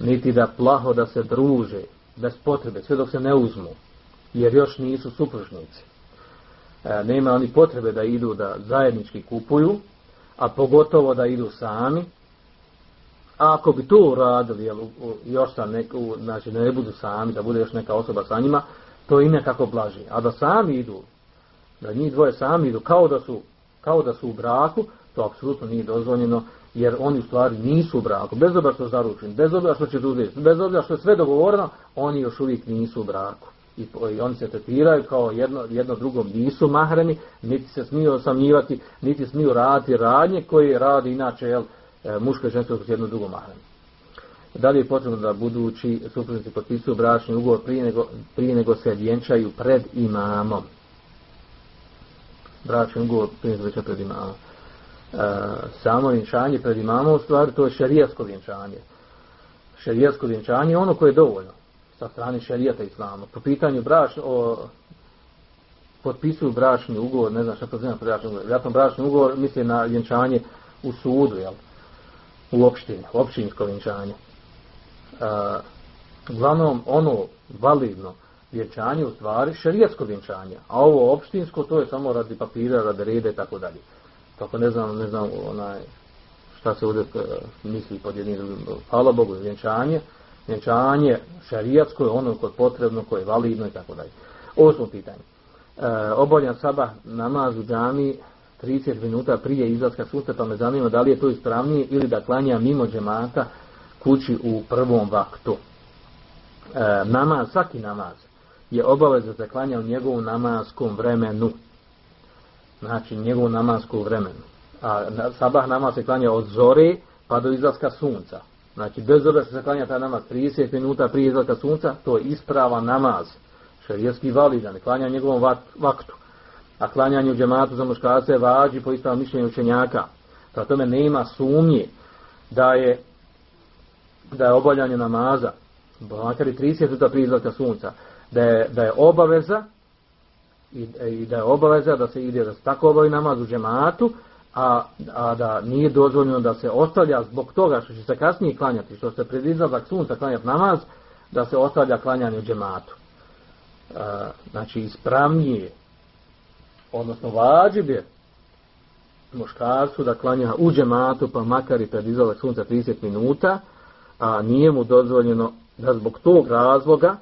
niti da plaho da se druže, bez potrebe, sve dok se ne uzmu, jer još nisu supružnici. E, nema oni potrebe da idu da zajednički kupuju, a pogotovo da idu sami. A ako bi to uradili, jel, još sa neku, znači ne budu sami, da bude još neka osoba sa njima, to je nekako blaži. A da sami idu, da njih dvoje sami idu kao da su, kao da su u braku, to apsolutno nije dozvoljeno, jer oni u stvari nisu u braku. Bez obzira što zaručeni, bez obzira što će uzeti, bez obzira što je sve dogovoreno, oni još uvijek nisu u braku i, i oni se tretiraju kao jedno, jedno drugom nisu mahremi, niti se smiju osamnjivati, niti smiju raditi radnje koje radi inače jel, muško i žensko jedno drugom mahremi. Da li je potrebno da budući supružnici potpisuju bračni ugovor prije nego, prije nego se vjenčaju pred imamom? Bračni ugovor prije nego se pred imamom. E, samo vjenčanje pred imamom u stvari to je šerijasko vjenčanje. Šerijasko vjenčanje je ono koje je dovoljno sa strane šerijata islama. Po pitanju brač, o, potpisuju bračni ugovor, ne znam šta to znači bračni ugovor. Vjerojatno bračni ugovor misli na vjenčanje u sudu, jel? U opštini, općinsko vjenčanje. A, uglavnom, ono validno vjenčanje u stvari šerijatsko vjenčanje, a ovo opštinsko to je samo radi papira, radi rede i tako dalje. Tako ne znam, ne znam onaj, šta se ovdje e, misli pod jednim drugim. Hvala Bogu, vjenčanje, vjenčanje šarijatsko je ono koje je potrebno, koje je validno i tako dalje. Osmo pitanje. E, oboljan sabah namaz u džami 30 minuta prije izlaska sunca, pa me zanima da li je to ispravnije ili da klanja mimo džemata kući u prvom vaktu. E, namaz, svaki namaz je obaveza da klanja u njegovom namaskom vremenu. Znači, njegovom namaskom vremenu. A sabah namaz se klanja od zore pa do izlaska sunca. Znači, bez obzira što se klanja taj namaz 30 minuta prije izlaka sunca, to je isprava namaz. Šarijetski validan, klanja njegovom vaktu. A klanjanje u džematu za muškarce je vađi po ispravom mišljenju učenjaka. Pra tome nema sumnje da je da je obaljanje namaza, makar i 30 minuta prije izlaka sunca, da je, da je obaveza i, i da je obaveza da se ide da se tako obavi namaz u džematu, a, a da nije dozvoljeno da se ostavlja zbog toga što će se kasnije klanjati, što se pred izlazak sunca klanjati namaz, da se ostavlja klanjanje u džematu. Znači ispravnije, odnosno vađib je muškarcu da klanja u džematu, pa makar i pred izlazak sunca 30 minuta, a nije mu dozvoljeno da zbog tog razloga,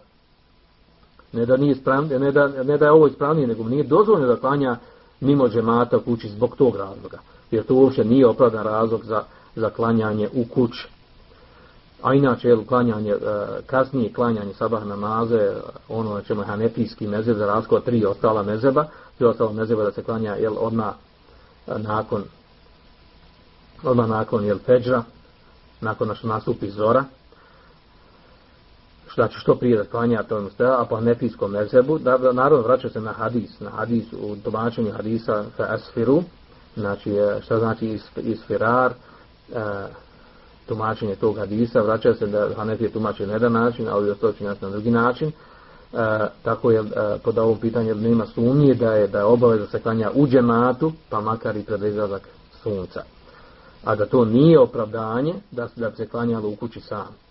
ne da, nije ispravnije, ne da, ne da je ovo ispravnije, nego mu nije dozvoljeno da klanja mimo džemata u kući zbog tog razloga. Jer to uopće nije opravdan razlog za, za klanjanje u kući. A inače, jel, klanjanje, e, kasnije klanjanje sabah namaze, ono na čemu je hanefijski mezeb za razliku tri ostala mezeba, tri ostala mezeba da se klanja, jel, odmah e, nakon, odmah nakon, jel, feđra, nakon što nastupi zora, znači što prije da klanja to a po hanefijskom mezebu, da, naravno vraća se na hadis, na hadis u domaćenju hadisa fa asfiru, znači šta znači isfirar, e, tumačenje tog hadisa, vraća se da Hanefije tumače na jedan način, ali to će na drugi način. E, tako je e, pod ovom pitanju nema sumnje da je da je obaveza se klanja u džematu, pa makar i pred izlazak sunca. A da to nije opravdanje da, da se klanjalo u kući sam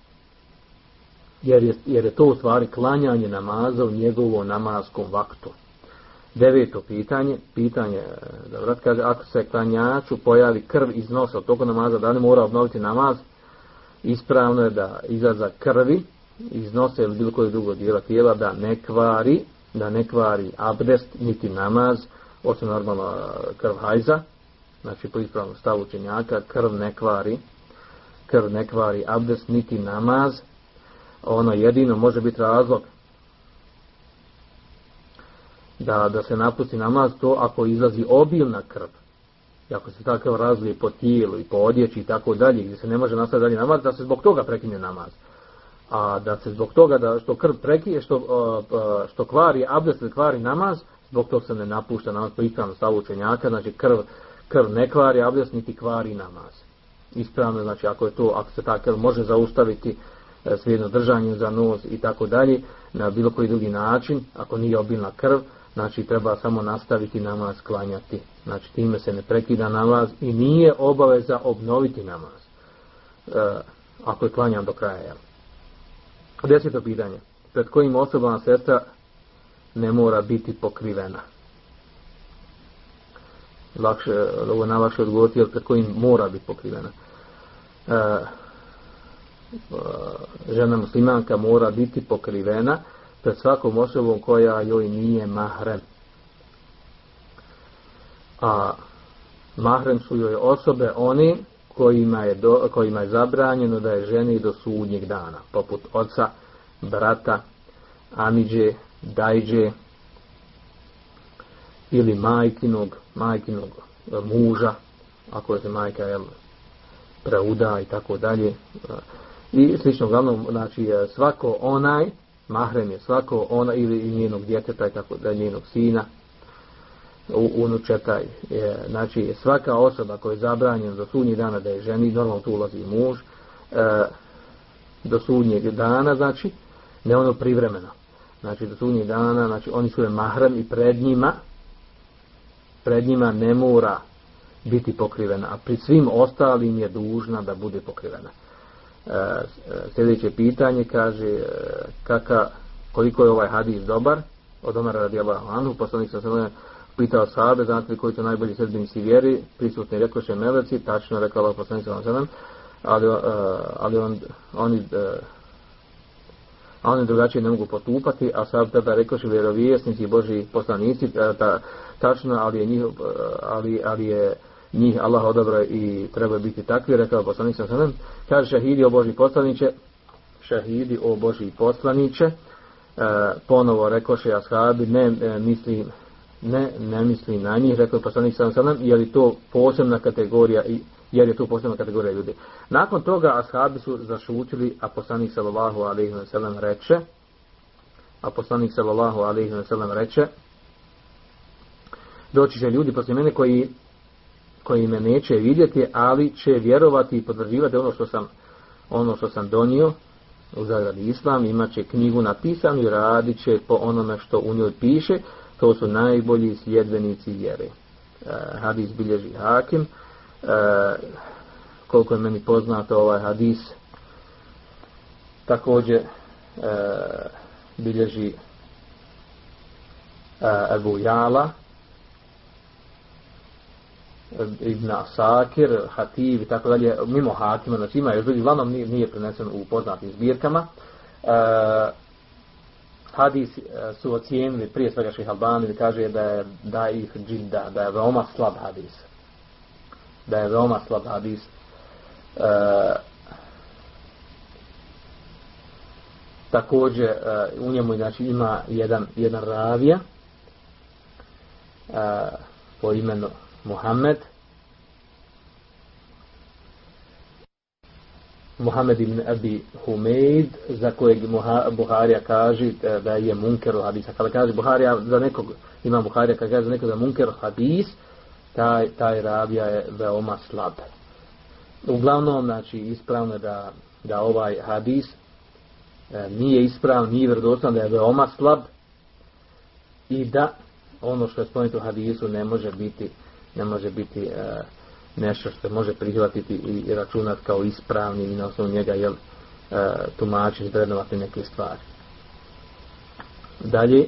jer je, jer je to u stvari klanjanje namaza u njegovom namaskom vaktu. Deveto pitanje, pitanje, da vrat kaže, ako se klanjaču pojavi krv iz nosa od toga namaza, da li mora obnoviti namaz, ispravno je da izaza krvi iz nosa ili bilo koje drugo dijela tijela, da ne kvari, da ne kvari abdest, niti namaz, osim normalno krv hajza, znači po ispravnom stavu učenjaka, krv ne kvari, krv ne kvari abdest, niti namaz, ono jedino može biti razlog da, da se napusti namaz to ako izlazi obilna krv. i ako se ta krv razlije po tijelu i po odjeći i tako dalje, gdje se ne može nastaviti dalje namaz, da se zbog toga prekine namaz. A da se zbog toga da što krv prekije, što, što kvari abdest kvari namaz, zbog toga se ne napušta namaz po ispravnom stavu učenjaka, znači krv, krv ne kvari abdest niti kvari namaz. Ispravno, znači ako je to, ako se ta krv može zaustaviti e, svijedno držanje za nos i tako dalje, na bilo koji drugi način, ako nije obilna krv, znači treba samo nastaviti namaz klanjati. Znači time se ne prekida namaz i nije obaveza obnoviti namaz. E, ako je klanjan do kraja. Jel? Deseto pitanje. Pred kojim osobama sestra ne mora biti pokrivena? Lakše, ovo je najlakše odgovoriti, jer pred kojim mora biti pokrivena. E, e, žena muslimanka mora biti pokrivena pred svakom osobom koja joj nije mahrem. A mahrem su joj osobe oni kojima je, do, kojima je zabranjeno da je ženi do sudnjeg dana, poput oca, brata, amiđe, dajđe ili majkinog, majkinog muža, ako je se majka jel, preuda i tako dalje. I slično, uglavnom, znači svako onaj, mahrem je svako ona ili njenog djeteta i tako da njenog sina, unučeta je, znači svaka osoba koja je zabranjena do sudnjeg dana da je ženi, normalno tu ulazi muž, e, do sudnjeg dana, znači, ne ono privremeno. Znači do sudnjeg dana, znači oni su je mahrem i pred njima, pred njima ne mora biti pokrivena, a pri svim ostalim je dužna da bude pokrivena. E, sljedeće pitanje kaže e, kaka, koliko je ovaj hadis dobar, od Omara radijallahu anhu, poslanik sa pitao sahabe, znate li koji su najbolji sredbenici vjeri, prisutni rekoše meleci, tačno rekao Allah poslanik ali, uh, ali on, oni uh, oni drugačije ne mogu potupati, a sad tada rekoše vjerovijesnici Boži poslanici, ta, tačno, ali je, njih, ali, ali je njih Allah odabra i treba biti takvi, rekao poslanik sa sve kaže šahidi o Boži poslaniće, šahidi o Boži poslaniće, ponovo rekoše ashabi, ne mislim ne, ne misli na njih, rekao je poslanik sam sallam, je li to posebna kategorija i jer je to posebna kategorija ljudi. Nakon toga ashabi su zašutili, a poslanik sallallahu alejhi ve sellem reče, a poslanik sallallahu alejhi ve sellem reče, doći će ljudi poslije mene koji koji me neće vidjeti, ali će vjerovati i potvrđivati ono što sam ono što sam donio u zagradi islam, imat će knjigu napisanu i radit će po onome što u njoj piše, to su najbolji sljedbenici vjere. Uh, hadis bilježi hakim, uh, koliko je meni poznato ovaj hadis, također uh, bilježi Ebu Jala, Ibn Asakir, Hatib i tako dalje, mimo Hakima, znači ima još drugi, uglavnom nije, nije prenesen u poznatim zbirkama. Uh, hadis e, su ocijenili prije svega ših Albani kaže da je da ih džidda, da je veoma slab hadis. Da je veoma slab hadis. E, također e, u njemu znači, ima jedan, jedan ravija e, po imenu Muhammed Muhammed ibn Abi Humeid, za kojeg Buharija kaže e, da je munker hadisa. Kada kaže Buharija za nekog, ima Buharija kada kaže za nekog da munker hadis, taj, taj ravija je veoma slab. Uglavnom, znači, ispravno je da, da ovaj hadis e, nije ispravan, nije vredostan, da je veoma slab i da ono što je spomenuto u hadisu ne može biti ne može biti e, nešto što može prihvatiti i računati kao ispravni i na osnovu njega jel, e, tumačiti, vrednovati neke stvari. Dalje,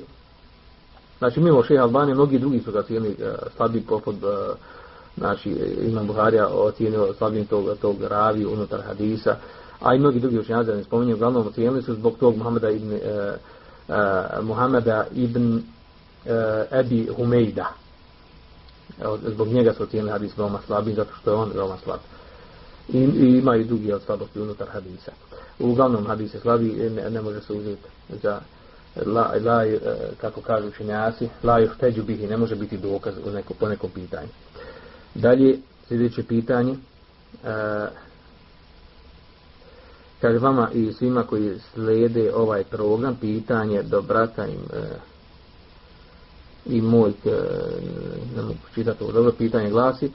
znači mimo šeha Albanije, mnogi drugi su ga cijeli e, slabi poput, e, znači Imam Buharija ocijenio slabim tog, tog ravi unutar hadisa, a i mnogi drugi učenjaci, ne spominju, uglavnom ocijenili su zbog tog Muhameda ibn, e, e, Muhameda ibn e, Ebi Humejda, Evo, zbog njega su ocijenili hadis veoma slabi, zato što je on veoma slab. I, i ima i drugi od slabosti unutar hadisa. Uglavnom hadis je slabi, ne, ne može se uzeti za la, la, e, kako kažu učenjaci, la još teđu bihi, ne može biti dokaz u neko, po nekom pitanju. Dalje, sljedeće pitanje. E, kaže vama i svima koji slijede ovaj program, pitanje do brata im e, i moj, e, ne mogu čitati ovo dobro, pitanje glasi,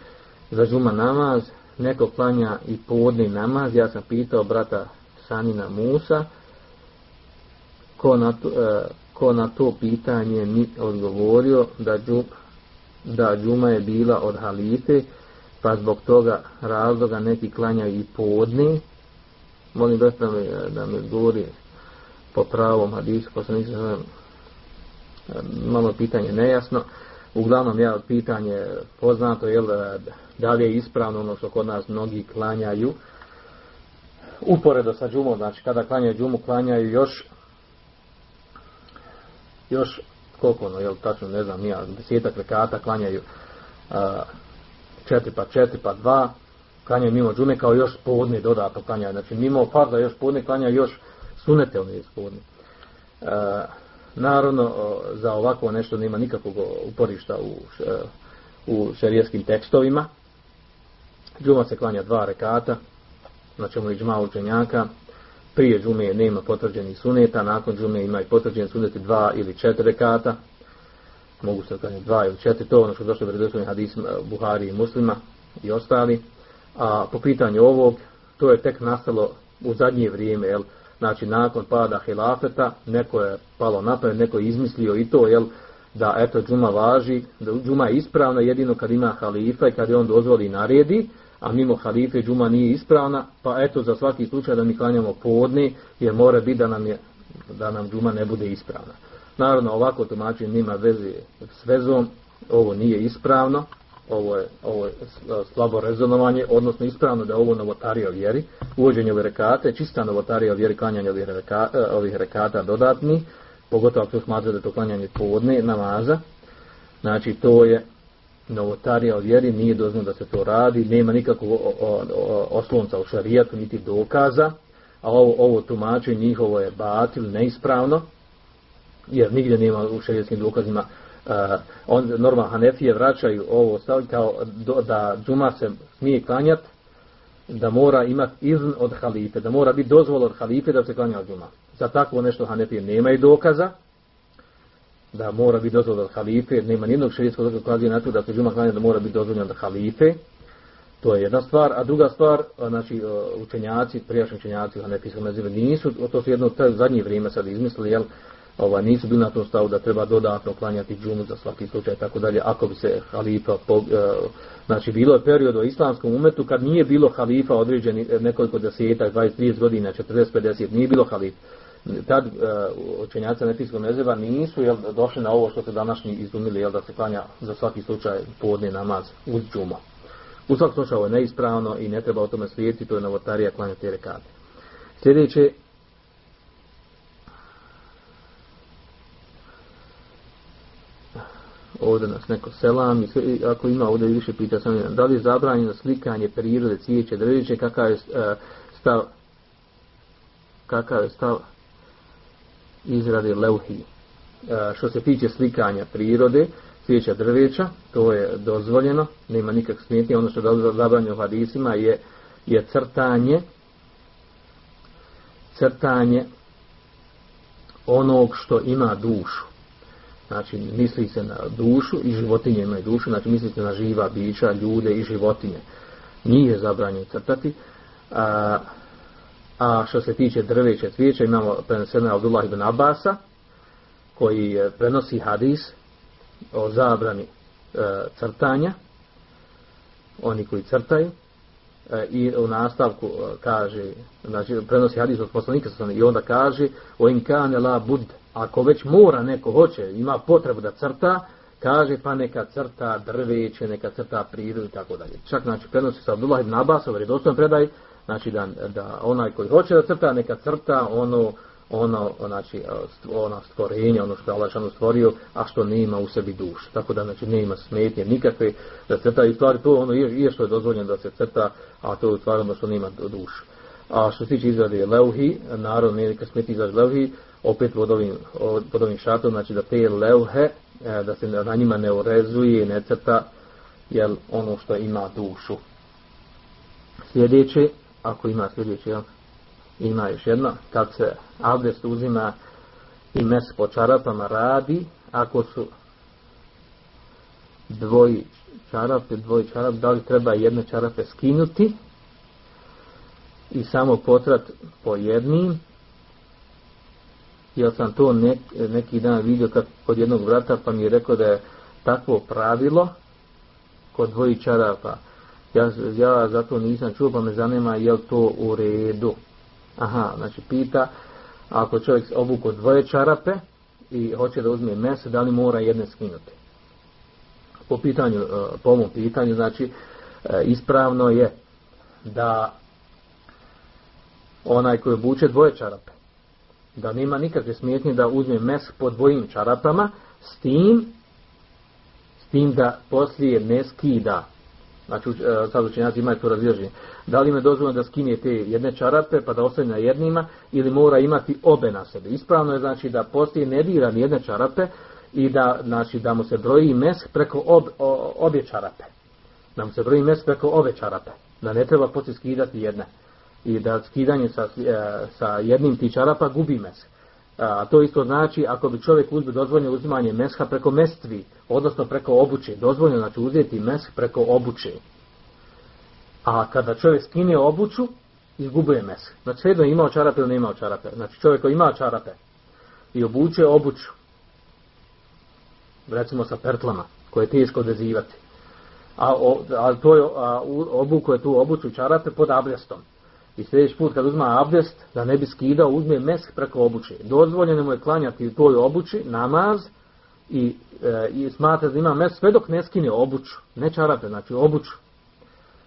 za džuma namaz, neko klanja i podni namaz, ja sam pitao brata Sanina Musa, ko na to, e, ko na to pitanje mi odgovorio da, džum, da džuma je bila od halife, pa zbog toga razloga neki klanjaju i podni. Molim da mi, da mi govori po pravom hadisu, pa malo pitanje nejasno. Uglavnom ja pitanje poznato je da li je ispravno ono što kod nas mnogi klanjaju uporedo sa džumom, znači kada klanjaju džumu klanjaju još još koliko ono, jel tačno ne znam, nija, desetak rekata klanjaju a, četiri pa četiri pa dva, klanjaju mimo džume kao još podne dodatno klanjaju, znači mimo farza još podne klanjaju još sunete one iz podne. Naravno, za ovako nešto nema nikakvog uporišta u, u šerijskim tekstovima. Džuma se klanja dva rekata, na čemu je džma učenjaka, prije džume nema potvrđenih suneta, nakon džume ima i potvrđeni suneti dva ili četiri rekata, mogu se klanjati dva ili četiri, to ono što je došlo u vredoslovnim hadisima Buhari i muslima i ostali. A po pitanju ovog, to je tek nastalo u zadnje vrijeme, jel, znači nakon pada hilafeta, neko je palo napred, neko je izmislio i to, jel, da eto džuma važi, da džuma je ispravna jedino kad ima halifa i kad je on dozvoli i naredi, a mimo halife džuma nije ispravna, pa eto za svaki slučaj da mi klanjamo podni, jer mora biti da nam, je, da nam džuma ne bude ispravna. Naravno, ovako tumačenje nima veze s vezom, ovo nije ispravno, ovo je, ovo je slabo rezonovanje, odnosno ispravno da ovo novotarija vjeri, uvođenje ove rekate, čista novotarija vjeri, klanjanje ovih, rekata, e, ovih rekata dodatni, pogotovo ako smatra da je to klanjanje podne namaza, znači to je novotarija vjeri, nije dozvoljeno da se to radi, nema nikakvog oslonca u šarijatu, niti dokaza, a ovo, ovo tumačenje njihovo je batil, neispravno, jer nigdje nema u šarijetskim dokazima on, normal Hanefije vraćaju ovo stavlj kao da džuma se smije klanjati da mora imati izn od halife, da mora biti dozvol od halife da se klanja džuma. Za takvo nešto Hanefije nema i dokaza, da mora biti dozvoljeno od halife, nema nijednog širijetskog dokaza na to da se džuma klanja da mora biti dozvoljeno od halife. To je jedna stvar, a druga stvar, znači učenjaci, prijašnji učenjaci u Hanefijskom nisu, to su jedno zadnje vrijeme sad izmislili, jel, ova, nisu bili na tom stavu da treba dodatno klanjati džumu za svaki slučaj tako dalje, ako bi se halifa, po, uh, znači bilo je period u islamskom umetu kad nije bilo halifa određeni nekoliko desetak, 20, 30 godina, 40, 50, nije bilo halifa tad uh, učenjaca nefijskog mezeba nisu jel, došli na ovo što se današnji izumili jel, da se klanja za svaki slučaj podne namaz uz džuma. U svakom slučaju ovo je neispravno i ne treba o tome slijediti, to je novotarija klanja te rekate. Sljedeće, ovdje nas neko selam i sve, ako ima ovdje više pita sam da li je zabranjeno slikanje prirode, cvijeće, drveće, kakav je uh, stav kakav je stav izrade leuhi. E, što se tiče slikanja prirode, cvijeća drveća, to je dozvoljeno, nema nikak smetnje, ono što je zabranjeno hadisima je, je crtanje, crtanje onog što ima dušu. Znači, misli se na dušu i životinje imaju dušu, znači misli se na živa bića, ljude i životinje. Nije zabranjeno crtati. A, A što se tiče drveća cvijeća, imamo prenesena Abdullah ibn Abasa, koji prenosi hadis o zabrani e, crtanja, oni koji crtaju, e, i u nastavku e, kaže, znači prenosi hadis od poslanika i onda kaže, o in kane la bud, ako već mora neko hoće, ima potrebu da crta, kaže pa neka crta drveće, neka crta prirodu i tako dalje. Čak znači prenosi sa Abdullah ibn Abbas, ovaj predaj, znači da, da onaj koji hoće da crta, neka crta ono, ono, znači, ono stvorenje, ono što je Allah stvorio, a što nema u sebi duš. Tako da, znači, nema smetnje nikakve da crta i stvari to, ono je, je što je dozvoljeno da se crta, a to je stvar ono što nema duš. A što se tiče izrade leuhi, naravno nije neka smetnje izrade leuhi, opet pod ovim, pod ovim šatom, znači da te leuhe, e, da se na njima ne urezuje, ne crta, jel, ono što ima dušu. Sljedeće, ako ima sljedeće, jel, ima još jedno, kad se abdest uzima i mes po čarapama radi, ako su dvoji čarape, dvoji čarap, da li treba jedne čarape skinuti i samo potrat po jednim, jer sam to nek, neki dan vidio kad, kod jednog vrata pa mi je rekao da je takvo pravilo kod dvoji čarapa. Ja, ja zato nisam čuo pa me zanima je li to u redu. Aha, znači pita ako čovjek obuko dvoje čarape i hoće da uzme mese, da li mora jedne skinuti. Po pitanju, e, po ovom pitanju, znači e, ispravno je da onaj koji obuče dvoje čarape, da nema nikakve smetnje da uzme mes po dvojim čarapama, s tim, s tim da poslije ne skida. Znači, e, sad učenjaci imaju to razliženje. Da li me dozvoljeno da skine te jedne čarape pa da ostane na jednima ili mora imati obe na sebi. Ispravno je znači da poslije ne dira jedne čarape i da, znači, da mu se broji mes preko ob, o, obje čarape. Da mu se broji mes preko obe čarape. Da ne treba poslije skidati jedne i da skidanje sa, e, sa jednim ti čarapa gubi mes. A to isto znači ako bi čovjek uzme dozvoljeno uzimanje mesha preko mestvi, odnosno preko obuće, dozvoljeno znači uzeti mesh preko obuće. A kada čovjek skine obuću, izgubuje mesh. Znači svejedno imao čarape ili ne čarape. Znači čovjek koji ima čarape i obuče obuću, recimo sa pertlama, koje je teško odvezivati, a, a, to je, a obuko je tu obuću čarape pod abljastom i sljedeći put kad uzma abdest, da ne bi skidao, uzme mesk preko obuće. Dozvoljeno mu je klanjati u toj obući namaz i, e, i smatra da ima mesk sve dok ne skine obuću. Ne čarape, znači obuću.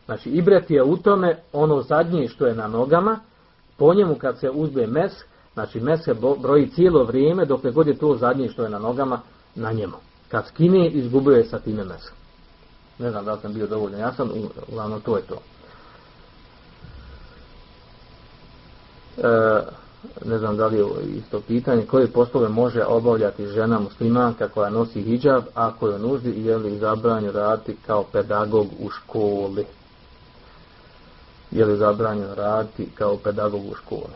Znači ibret je u tome ono zadnje što je na nogama, po njemu kad se uzme mesk, znači mesk se broji cijelo vrijeme dok je god je to zadnje što je na nogama na njemu. Kad skine, izgubuje sa time mesk. Ne znam da sam bio dovoljno jasan, uglavnom to je to. Ne znam da li je isto pitanje, koje poslove može obavljati žena muslimanka koja nosi hijab, ako je nuždi i je li zabranjeno raditi kao pedagog u školi. Je li zabranjeno raditi kao pedagog u školi.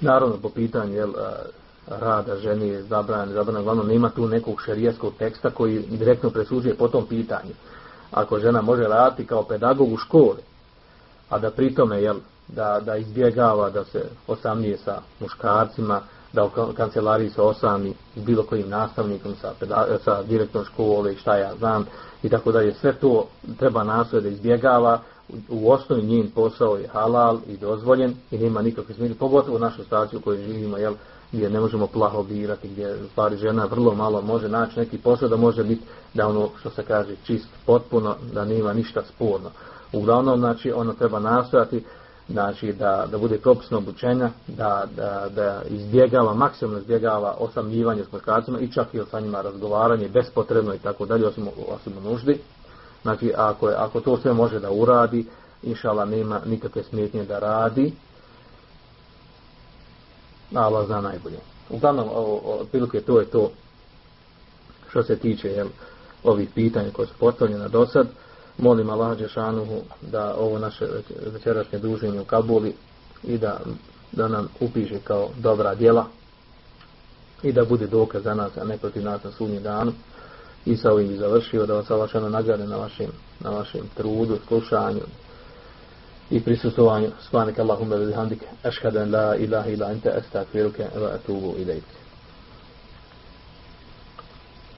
Naravno, po pitanju jel, rada ženi je zabranjeno, zabranjeno, glavno nema tu nekog šerijeskog teksta koji direktno presuđuje po tom pitanju. Ako žena može raditi kao pedagog u školi, a da pritome jel, da, da izbjegava da se osamnije sa muškarcima, da u kancelariji se osami s bilo kojim nastavnikom, sa, sa direktnom škole i šta ja znam i tako dalje. Sve to treba nastoje da izbjegava. U osnovi njen posao je halal i dozvoljen i nema nikakve smiri, pogotovo u našoj staciju u kojoj živimo, jel, gdje ne možemo plaho birati, gdje stvari žena vrlo malo može naći neki posao da može biti da ono što se kaže čist potpuno, da nema ništa sporno. Uglavnom, znači, ono treba nastojati znači da, da bude propisno obučenja, da, da, da izbjegava, maksimalno izbjegava osamljivanje s muškarcima i čak i sa njima razgovaranje bespotrebno i tako dalje, osim, osim nuždi. Znači, ako, je, ako to sve može da uradi, inšala nema nikakve smetnje da radi, Allah zna najbolje. Uglavnom, otprilike to je to što se tiče jel, ovih pitanja koje su postavljene do sad molim Allah Đešanuhu da ovo naše večerašnje druženje u Kabuli i da, da nam upiše kao dobra djela i da bude dokaz za nas, a ne protiv nas na sudnji danu. I sa ovim završio da vas Allah nagrade na vašem, na vašem trudu, slušanju i prisustovanju. Svanik Allahumma bihamdik, ašhadu an la ilaha ila anta astaghfiruka wa atubu ilaik.